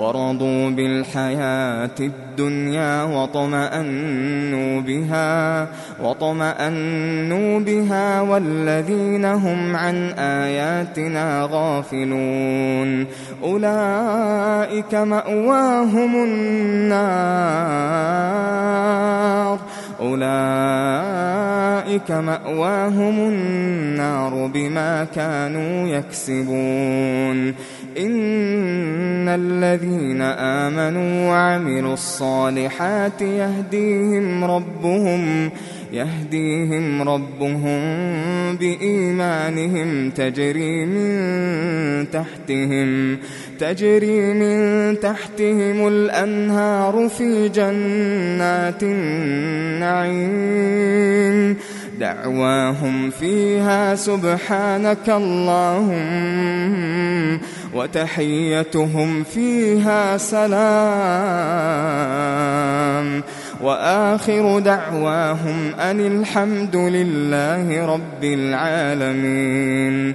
ورضوا بالحياة الدنيا وطمأنوا بها وطمأنوا بها والذين هم عن آياتنا غافلون. أولئك مأواهم النار. أولئك مأواهم النار بما كانوا يكسبون. إن الذين آمنوا وعملوا الصالحات يهديهم ربهم يهديهم ربهم بإيمانهم تجري من تحتهم تجري من تحتهم الأنهار في جنات النعيم. دعواهم فيها سبحانك اللهم. وتحيتهم فيها سلام. وآخر دعواهم أن الحمد لله رب العالمين.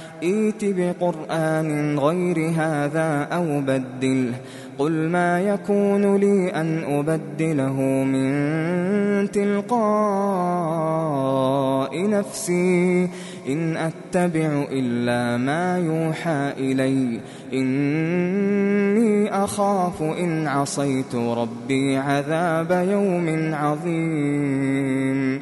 ائت بقرآن غير هذا أو بدله قل ما يكون لي أن أبدله من تلقاء نفسي إن أتبع إلا ما يوحى إلي إني أخاف إن عصيت ربي عذاب يوم عظيم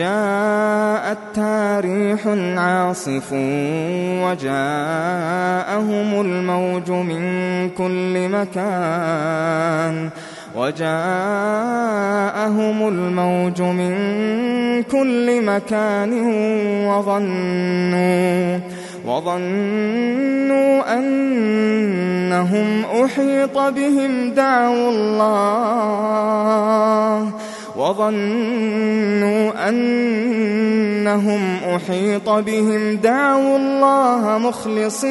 جاءتها ريح عاصف وجاءهم الموج من كل مكان وجاءهم الموج من كل مكان وظنوا وظنوا أنهم أحيط بهم دعوا الله وظنوا أنهم أحيط بهم دعوا الله مخلصين.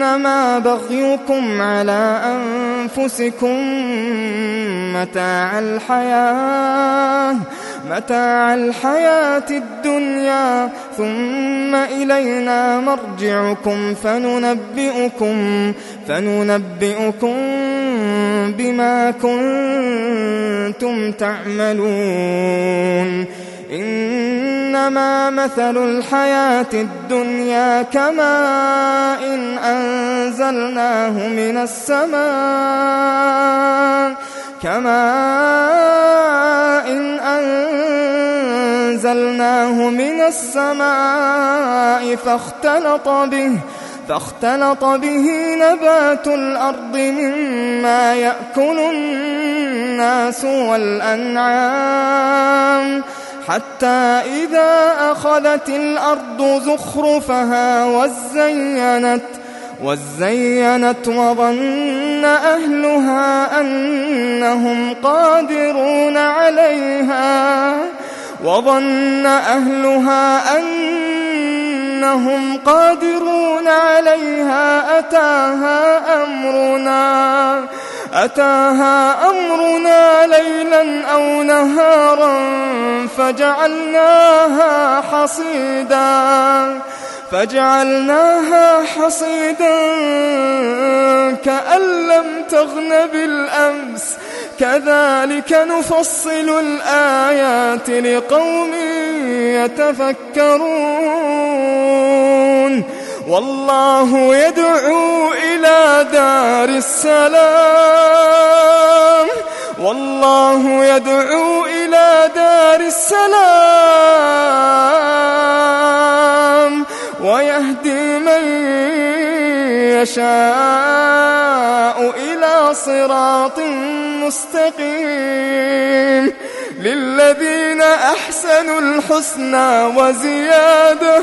إنما بغيكم على أنفسكم متاع الحياة متاع الحياة الدنيا ثم إلينا مرجعكم فننبئكم فننبئكم بما كنتم تعملون. إنما مثل الحياة الدنيا كماء إن أنزلناه من السماء كماء إن أنزلناه من السماء فاختلط به فاختلط به نبات الأرض مما يأكل الناس والأنعام حتى إذا أخذت الأرض زخرفها وزينت وزينت وظن أهلها أنهم قادرون عليها. وظن أهلها أنهم قادرون عليها. أتاها أمرنا. أتاها أمرنا ليلا أو نهارا فجعلناها حصيدا فجعلناها حصيدا كأن لم تغن بالأمس. كذلك نفصل الآيات لقوم يتفكرون. والله يدعو إلى دار السلام. والله يدعو إلى دار السلام. ويهدي من يشاء إلى صراط مستقيم. للذين أحسنوا الحسنى وزيادة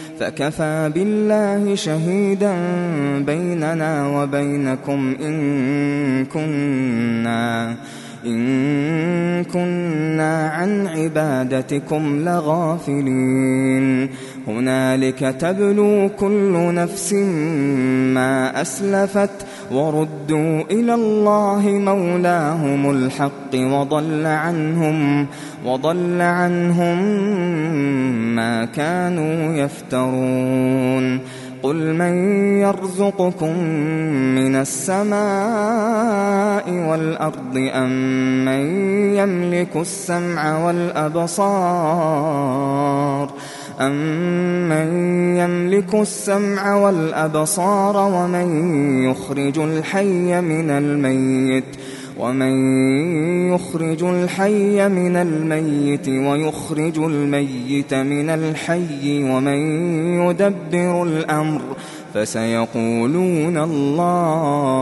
فكفى بالله شهيدا بيننا وبينكم إن كنا إن كنا عن عبادتكم لغافلين. هنالك تبلو كل نفس ما أسلفت وردوا إلى الله مولاهم الحق وضل عنهم وضل عنهم ما كانوا يفترون قل من يرزقكم من السماء والأرض أم من يملك السمع والأبصار أمن يملك السمع والأبصار ومن يخرج الحي من الميت ومن يخرج الحي من الميت ويخرج الميت من الحي ومن يدبر الأمر فسيقولون الله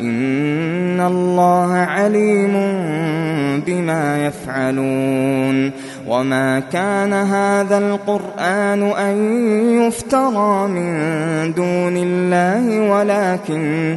إن الله عليم بما يفعلون وما كان هذا القرآن أن يفترى من دون الله ولكن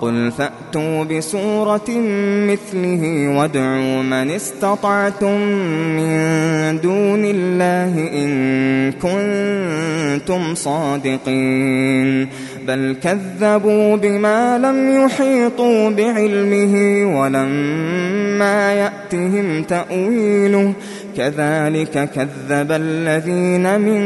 قل فأتوا بسورة مثله وادعوا من استطعتم من دون الله إن كنتم صادقين بل كذبوا بما لم يحيطوا بعلمه ولما يأتهم تأويله كذلك كذب الذين من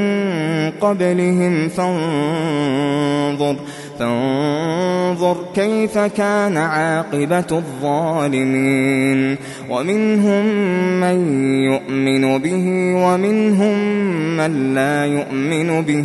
قبلهم فانظر فانظر كيف كان عاقبة الظالمين. ومنهم من يؤمن به ومنهم من لا يؤمن به.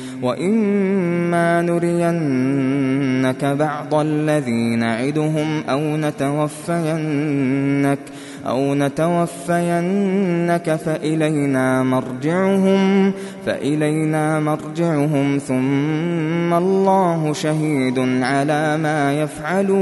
وإما نرينك بعض الذي نعدهم أو نتوفينك أو نتوفينك فإلينا مرجعهم فإلينا مرجعهم ثم الله شهيد على ما يفعلون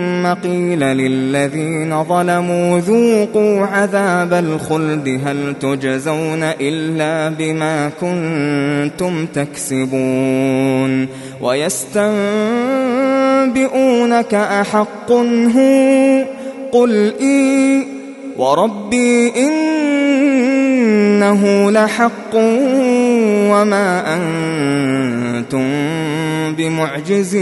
قيل للذين ظلموا ذوقوا عذاب الخلد هل تجزون إلا بما كنتم تكسبون ويستنبئونك أحق هو قل إي وربي إنه لحق وما أنتم بمعجزين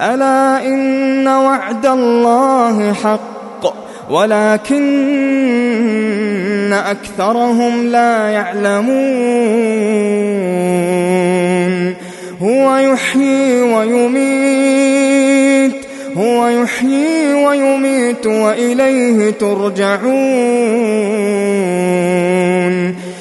ألا إن وعد الله حق ولكن أكثرهم لا يعلمون هو يحيي ويميت هو يحيي ويميت وإليه ترجعون.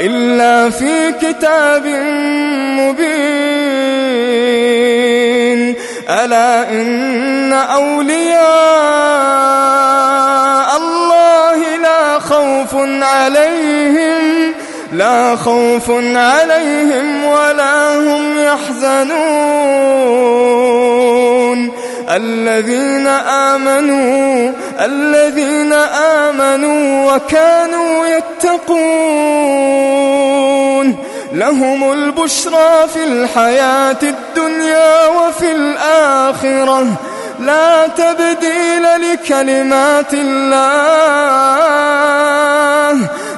إلا في كتاب مبين. ألا إن أولياء الله لا خوف عليهم لا خوف عليهم ولا هم يحزنون. الذين آمنوا الذين آمنوا وكانوا يتقون. لهم البشرى في الحياة الدنيا وفي الآخرة. لا تبديل لكلمات الله.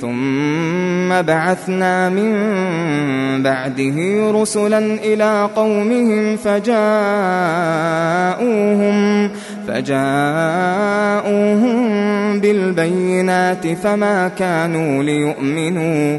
ثم بعثنا من بعده رسلا إلى قومهم فجاءوهم فجاءوهم بالبينات فما كانوا ليؤمنوا.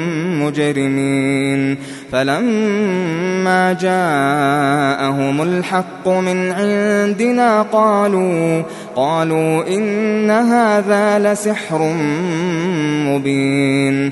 مجرمين فلما جاءهم الحق من عندنا قالوا قالوا إن هذا لسحر مبين.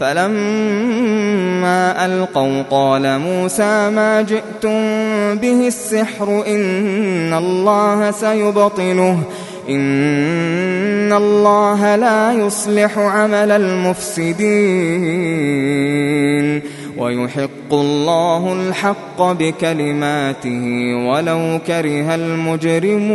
فلما ألقوا قال موسى ما جئتم به السحر إن الله سيبطله إن الله لا يصلح عمل المفسدين ويحق الله الحق بكلماته ولو كره المجرمون.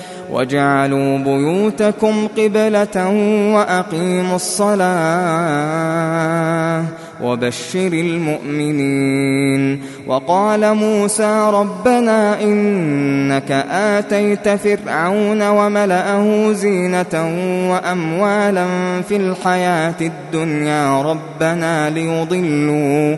واجعلوا بيوتكم قبلة وأقيموا الصلاة وبشر المؤمنين. وقال موسى ربنا إنك آتيت فرعون وملأه زينة وأموالا في الحياة الدنيا ربنا ليضلوا